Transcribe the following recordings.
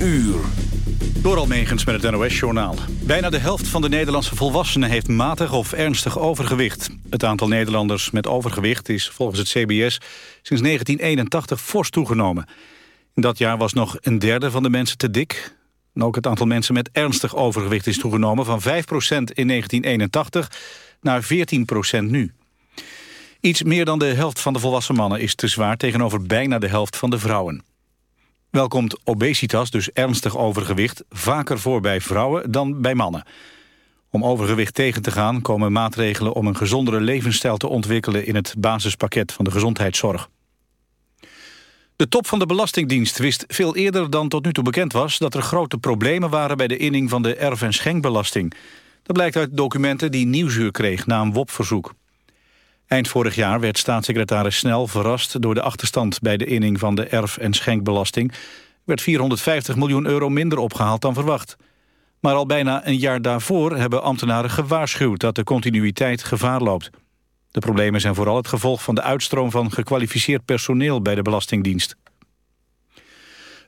uur. Door Almegens met het NOS-journaal. Bijna de helft van de Nederlandse volwassenen heeft matig of ernstig overgewicht. Het aantal Nederlanders met overgewicht is volgens het CBS sinds 1981 fors toegenomen. In dat jaar was nog een derde van de mensen te dik. En ook het aantal mensen met ernstig overgewicht is toegenomen... van 5% in 1981 naar 14% nu. Iets meer dan de helft van de volwassen mannen is te zwaar... tegenover bijna de helft van de vrouwen. Wel komt obesitas, dus ernstig overgewicht, vaker voor bij vrouwen dan bij mannen. Om overgewicht tegen te gaan komen maatregelen om een gezondere levensstijl te ontwikkelen in het basispakket van de gezondheidszorg. De top van de Belastingdienst wist veel eerder dan tot nu toe bekend was... dat er grote problemen waren bij de inning van de erf- en schenkbelasting. Dat blijkt uit documenten die Nieuwsuur kreeg na een WOP-verzoek. Eind vorig jaar werd staatssecretaris Snel verrast... door de achterstand bij de inning van de erf- en schenkbelasting. Er werd 450 miljoen euro minder opgehaald dan verwacht. Maar al bijna een jaar daarvoor hebben ambtenaren gewaarschuwd... dat de continuïteit gevaar loopt. De problemen zijn vooral het gevolg van de uitstroom van gekwalificeerd personeel bij de Belastingdienst.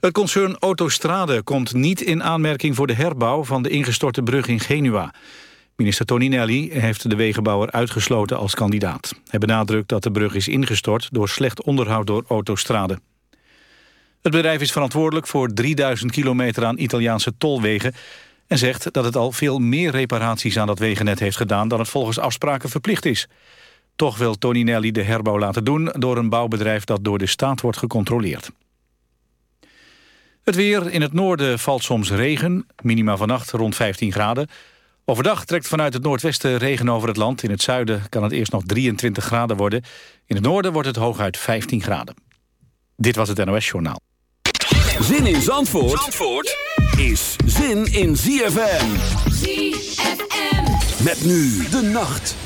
Het concern Autostrade komt niet in aanmerking voor de herbouw van de ingestorte brug in Genua. Minister Toninelli heeft de wegenbouwer uitgesloten als kandidaat. Hij benadrukt dat de brug is ingestort door slecht onderhoud door Autostrade. Het bedrijf is verantwoordelijk voor 3000 kilometer aan Italiaanse tolwegen... en zegt dat het al veel meer reparaties aan dat wegennet heeft gedaan... dan het volgens afspraken verplicht is. Toch wil Toninelli de herbouw laten doen door een bouwbedrijf dat door de staat wordt gecontroleerd. Het weer. In het noorden valt soms regen. Minima vannacht rond 15 graden. Overdag trekt vanuit het noordwesten regen over het land. In het zuiden kan het eerst nog 23 graden worden. In het noorden wordt het hooguit 15 graden. Dit was het NOS Journaal. Zin in Zandvoort, Zandvoort is zin in ZFM. ZFM. Met nu de nacht.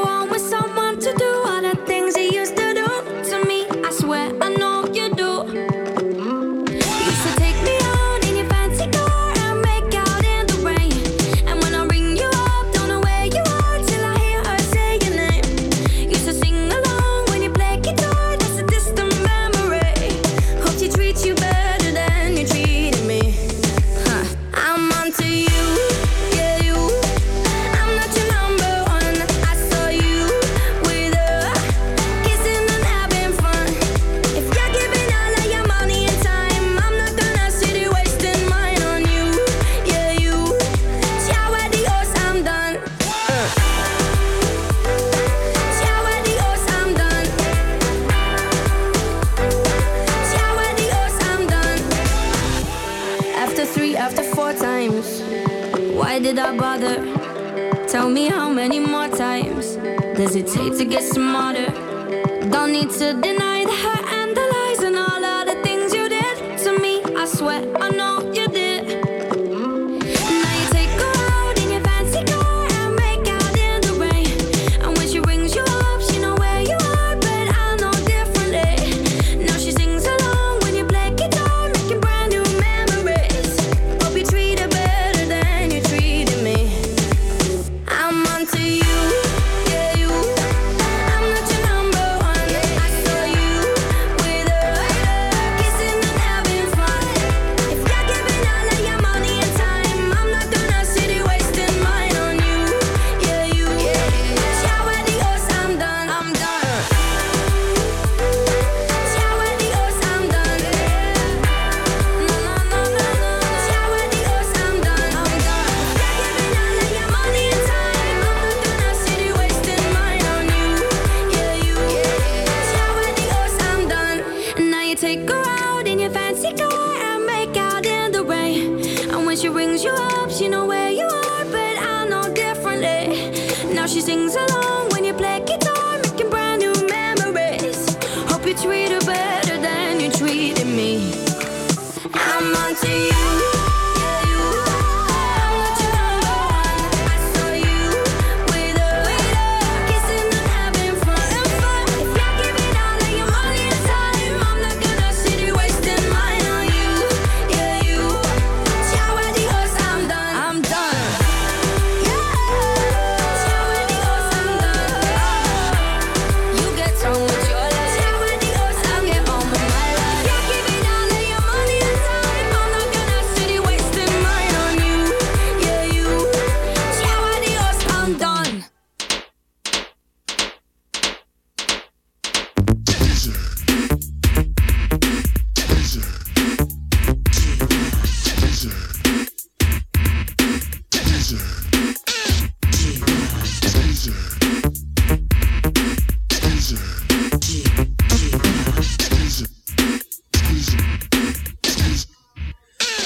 hesitate to get smarter?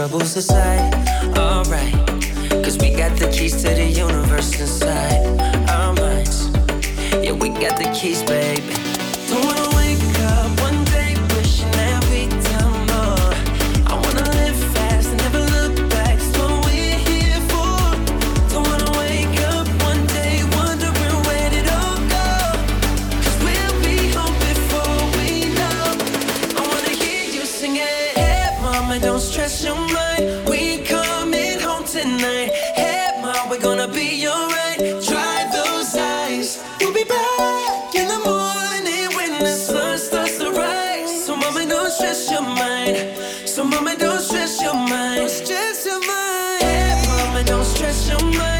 troubles aside. your mind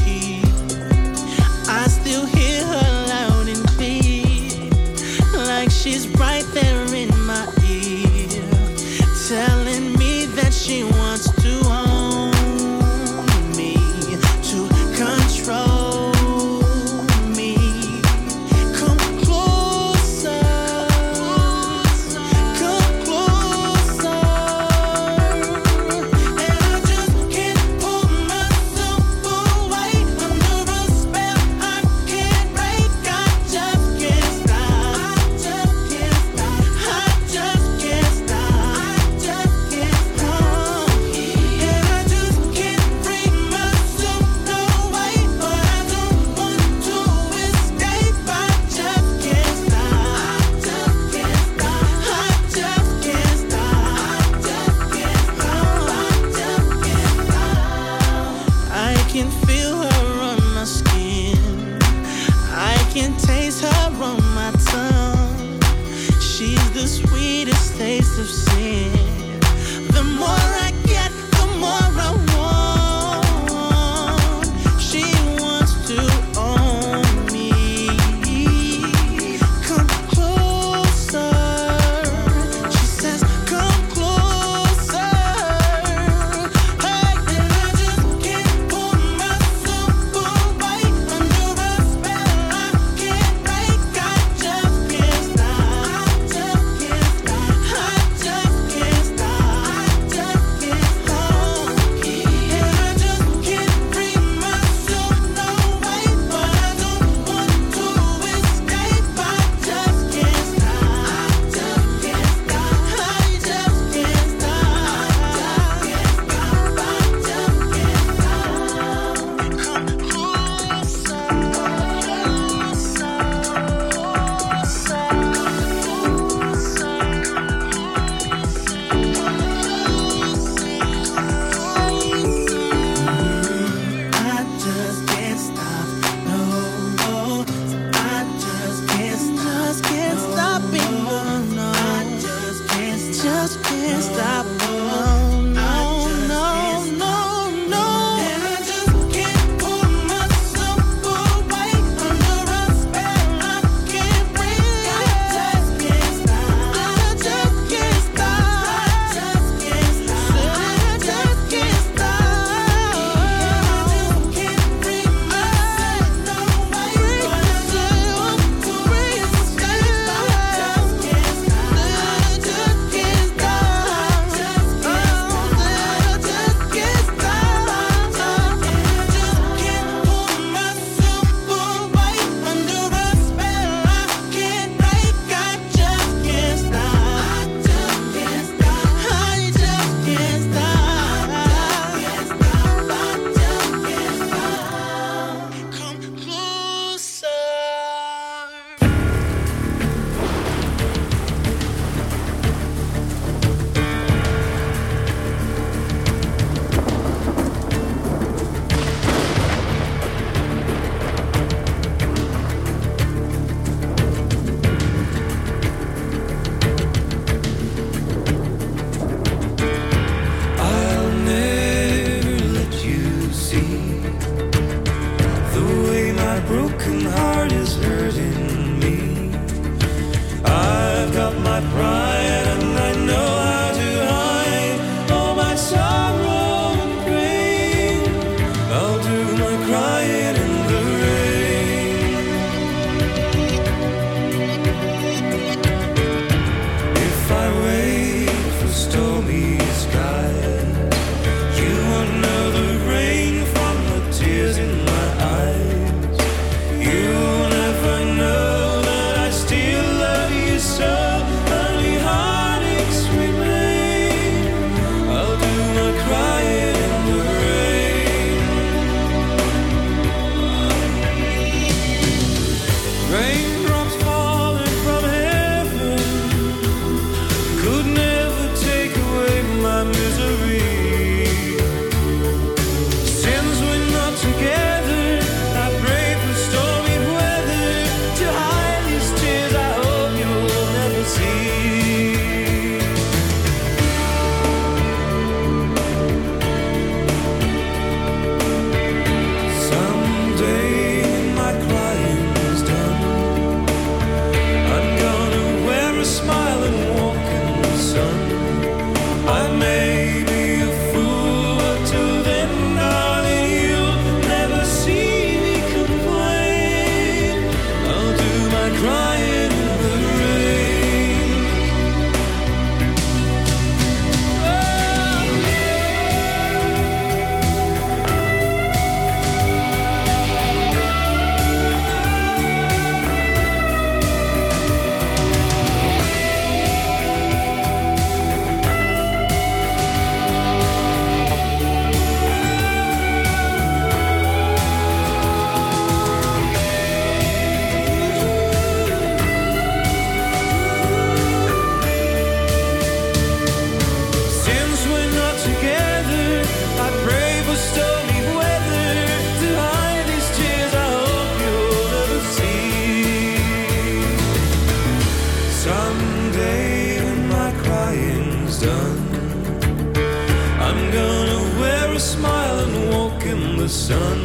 smile and walk in the sun.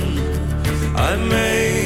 I made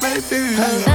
Baby. Havana,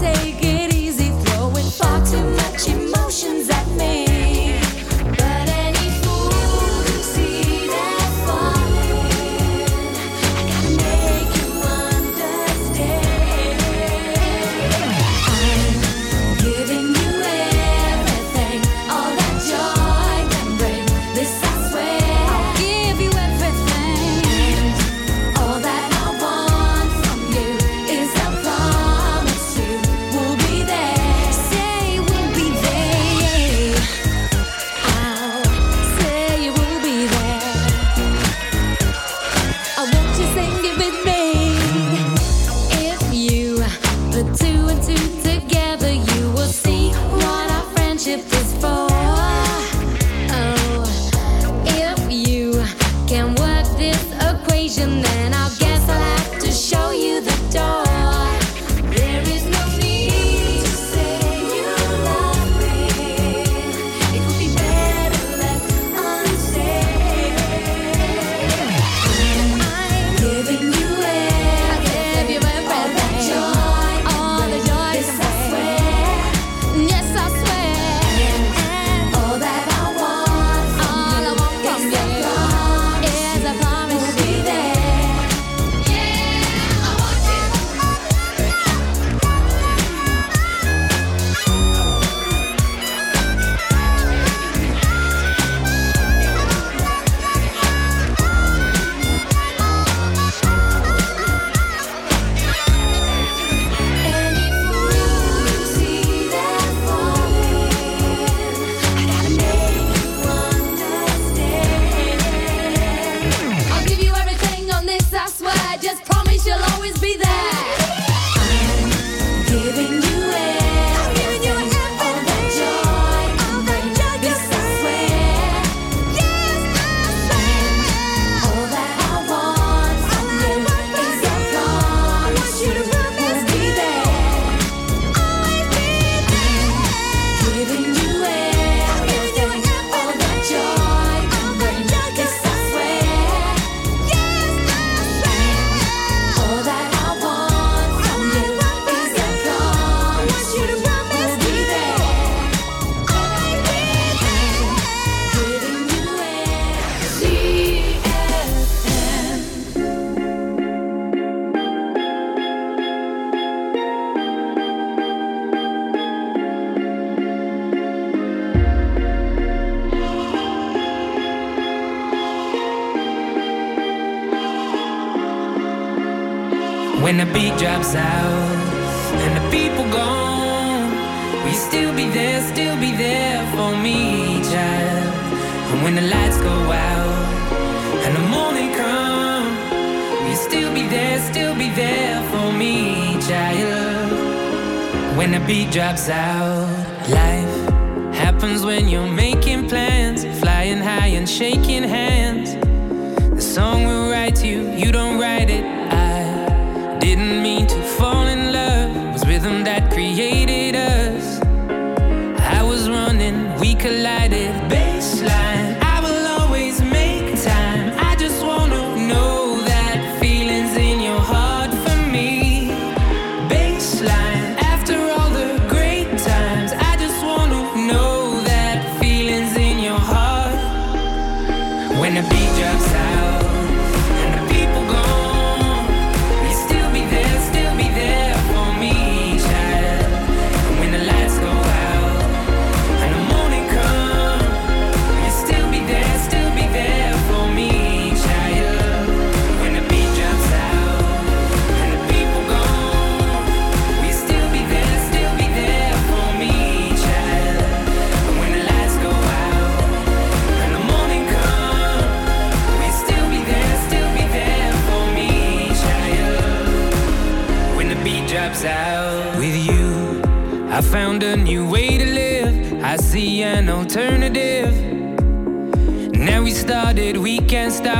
take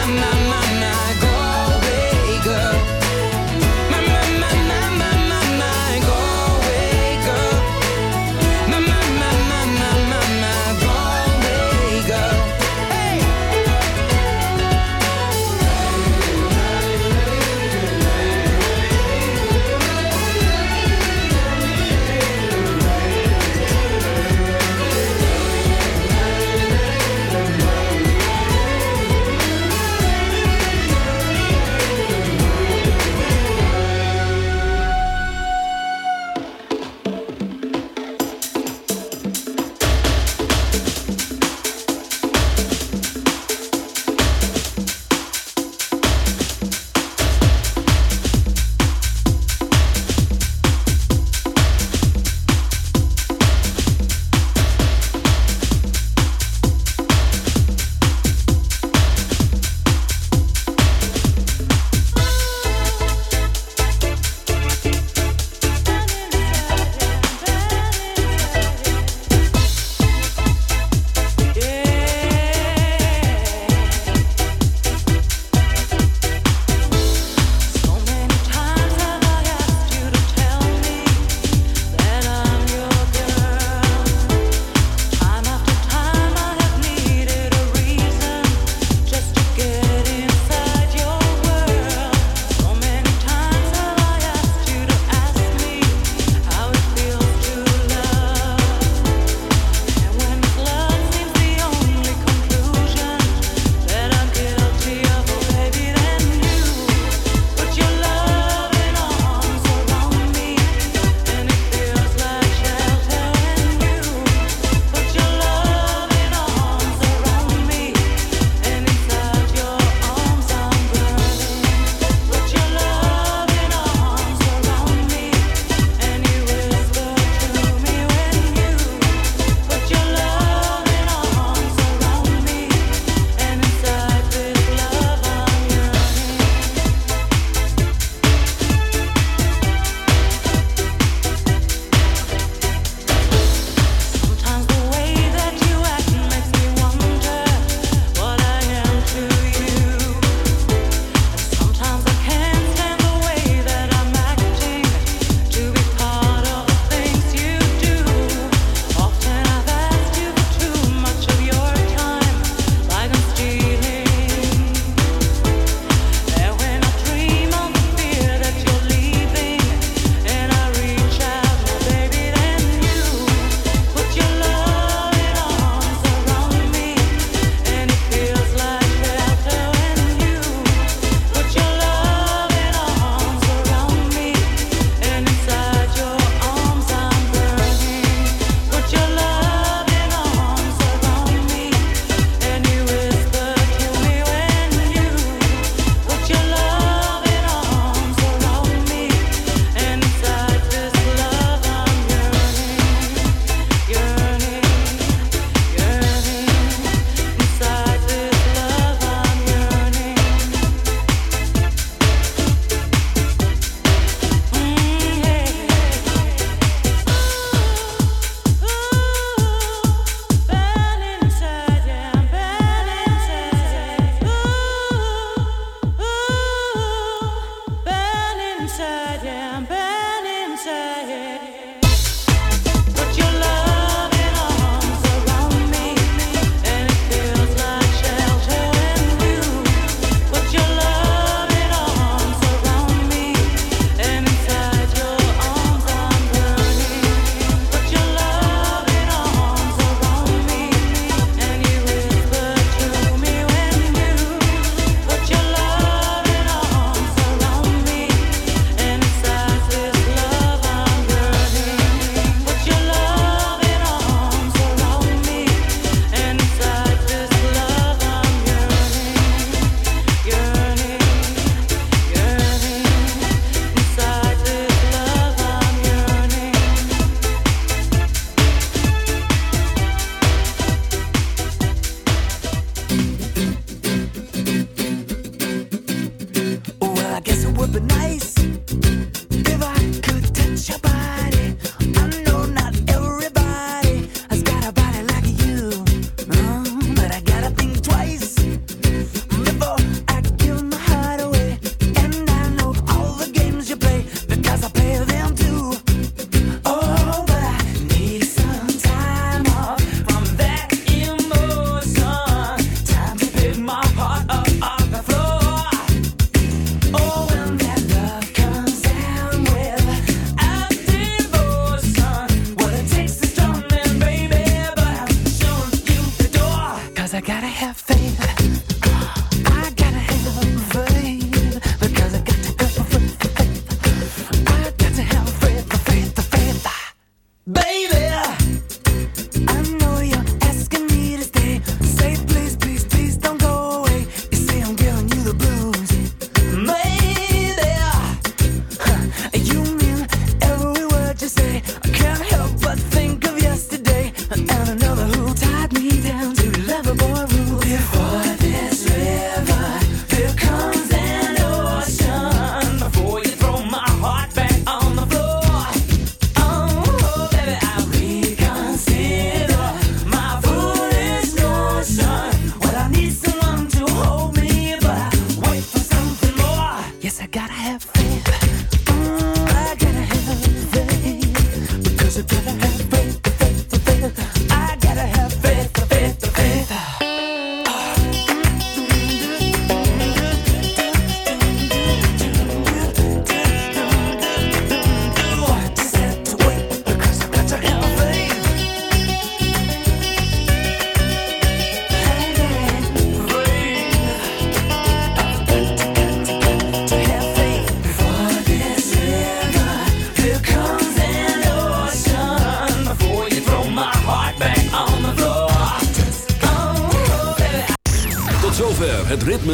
My, my,